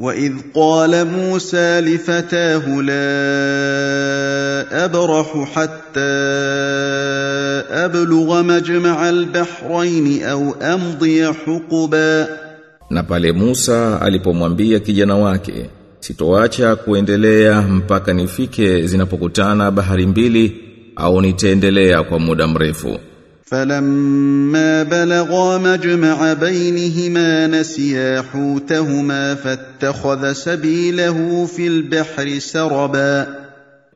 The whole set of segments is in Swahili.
واذ قال موسى لفتاه لا ابرح حتى ابلغ مجمع البحرين او امضي حقبا Na pale Musa alipomwambia kijana wake, sitoacha kuendelea mpaka nifike zinapokutana bahari mbili au nitaendelea kwa muda mrefu. فلما بلغا مجمع بينهما نسيا حوتهما فاتخذ سبيله في البحر سربا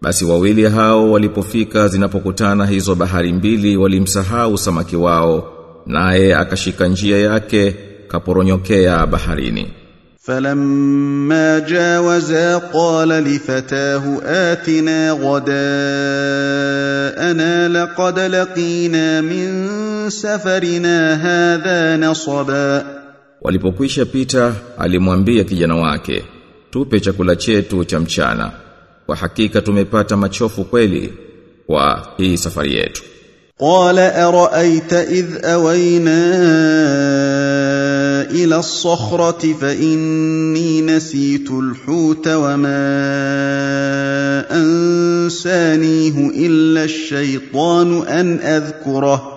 Basi wawili hao walipofika zinapokutana hizo bahari mbili walimsahau samaki wao, naye akashika njia yake kaporonyokea baharini. فلما جاوزا قال لفتاه آتنا غداءنا لقد لقينا من سفرنا هذا نصبا Walipokwisha pita, alimwambia kijana wake, tupe chakula chetu cha mchana. Kwa hakika tumepata machofu kweli kwa hii safari yetu. قال أرأيت إذ أوينا إلى الصخرة فإني نسيت الحوت وما أنسانيه إلا الشيطان أن أذكره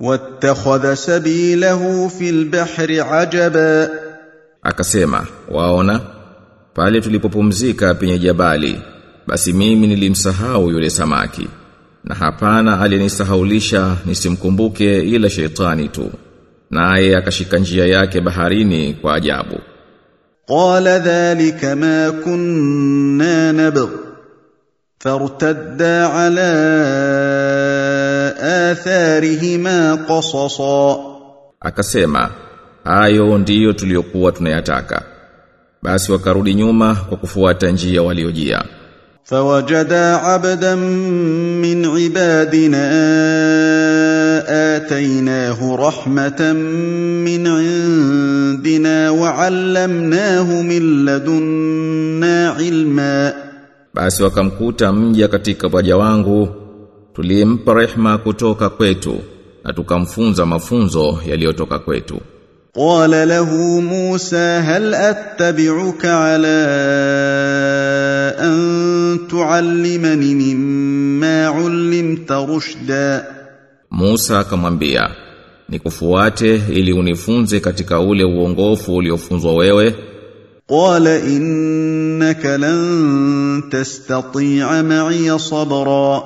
واتخذ سبيله في البحر عجبا Akasema, waona, pale tulipopumzika penye jabali, basi mimi nilimsahau yule samaki. Na hapana aliyenisahaulisha nisimkumbuke ila shetani tu. naye akashika njia yake baharini kwa ajabu. Qala dhalika ma kunna nabgh fartadda ala atharihima qasasa. Akasema hayo ndiyo tuliyokuwa tunayataka. Basi wakarudi nyuma kwa kufuata njia waliojia. Fawajada abdan min ibadina آتيناه رحمة من عندنا وعلمناه من لدنا علما Basi wakamkuta mja katika waja wangu, tulimpa rehma kutoka kwetu na tukamfunza mafunzo yaliyotoka kwetu. قال له موسى هل أتبعك على أن تعلمني مما علمت رشدا Musa akamwambia, "Nikufuate ili unifunze katika ule uongofu uliofunzwa wewe." Qala innaka lan tastati'a ma'iya sabra.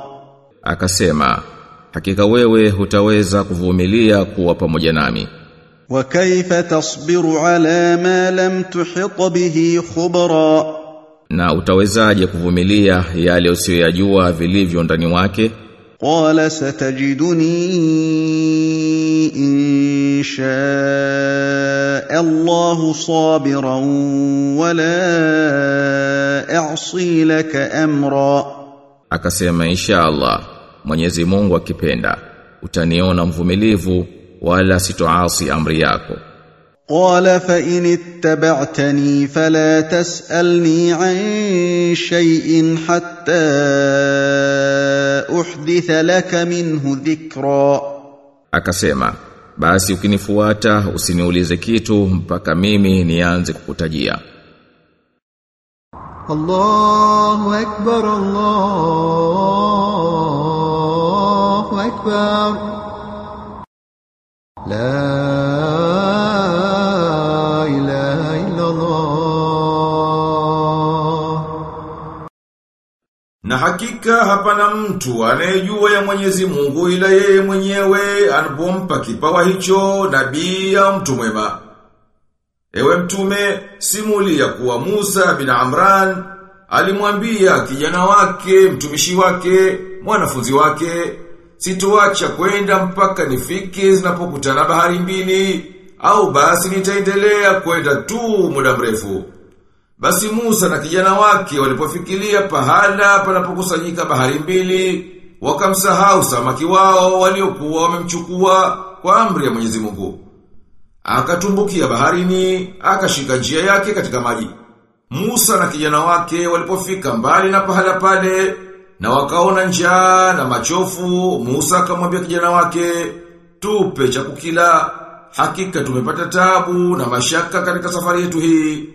Akasema, "Hakika wewe hutaweza kuvumilia kuwa pamoja nami." Wa kaifa tasbiru ala ma lam tuhit bihi khubra. Na utawezaje kuvumilia yale usiyoyajua vilivyo ndani wake? قال ستجدني إن شاء الله صابرا ولا أعصي لك أمرا Akasema insha Allah, Mwenyezi Mungu akipenda, utaniona mvumilivu wala sitoasi amri yako. قال فإن اتبعتني فلا تسألني عن شيء حتى uhditha laka minhu dhikra. Akasema basi ukinifuata usiniulize kitu mpaka mimi nianze kukutajia. Allahu akbar Allahu akbar. La Na hakika hapana mtu anayejua ya Mwenyezi Mungu ila yeye mwenyewe anapompa kipawa hicho nabii ya mtu mwema. Ewe mtume, simuli ya kuwa Musa bin Amran alimwambia kijana wake, mtumishi wake, mwanafunzi wake, sitoacha kwenda mpaka nifike zinapokutana bahari mbili au basi nitaendelea kwenda tu muda mrefu. Basi Musa na kijana wake walipofikilia pahala panapokusanyika bahari mbili, wakamsahau samaki wao waliokuwa wamemchukua kwa amri ya Mwenyezi Mungu. Akatumbukia baharini, akashika njia yake katika maji. Musa na kijana wake walipofika mbali na pahala pale na wakaona njaa na machofu, Musa akamwambia kijana wake, "Tupe cha kukila. Hakika tumepata tabu na mashaka katika safari yetu hii."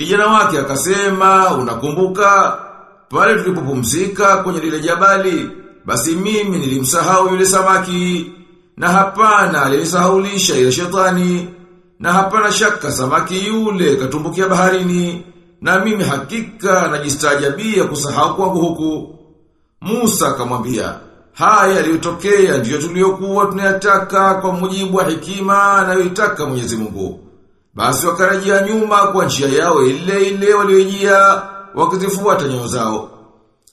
Kijana wake akasema, unakumbuka pale tulipopumzika kwenye lile jabali, basi mimi nilimsahau yule samaki, na hapana alinisahaulisha ile shetani, na hapana shaka samaki yule katumbukia baharini, na mimi hakika najistaajabia kusahau kwangu huku. Musa akamwambia, haya yaliyotokea ndiyo tuliyokuwa tunayataka kwa mujibu wa hekima anayoitaka Mwenyezi Mungu. Basi wakarejea nyuma kwa njia yao ile ile waliojia wakizifuata nyayo zao.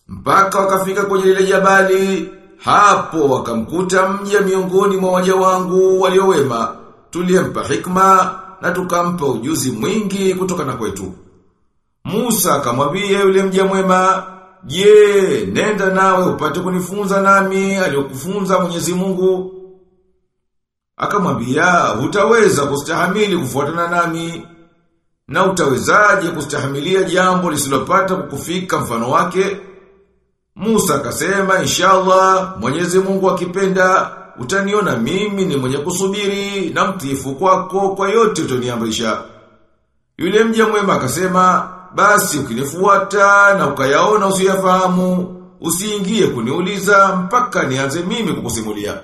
Mpaka wakafika kwenye lile jabali, hapo wakamkuta mja miongoni mwa waja wangu waliowema. tuliempa hikma na tukampa ujuzi mwingi kutoka na kwetu. Musa akamwambia yule mja mwema, "Je, nenda nawe upate kunifunza nami aliyokufunza Mwenyezi Mungu?" Akamwambia, "Hutaweza kustahamili kufuatana nami." Na utawezaje kustahimilia jambo lisilopata kukufika mfano wake? Musa akasema, "Inshallah, Mwenyezi Mungu akipenda, utaniona mimi ni mwenye kusubiri na mtifu kwako kwa yote utoniamrisha." Yule mja mwema akasema, basi ukinifuata na ukayaona usiyafahamu, usiingie kuniuliza mpaka nianze mimi kukusimulia.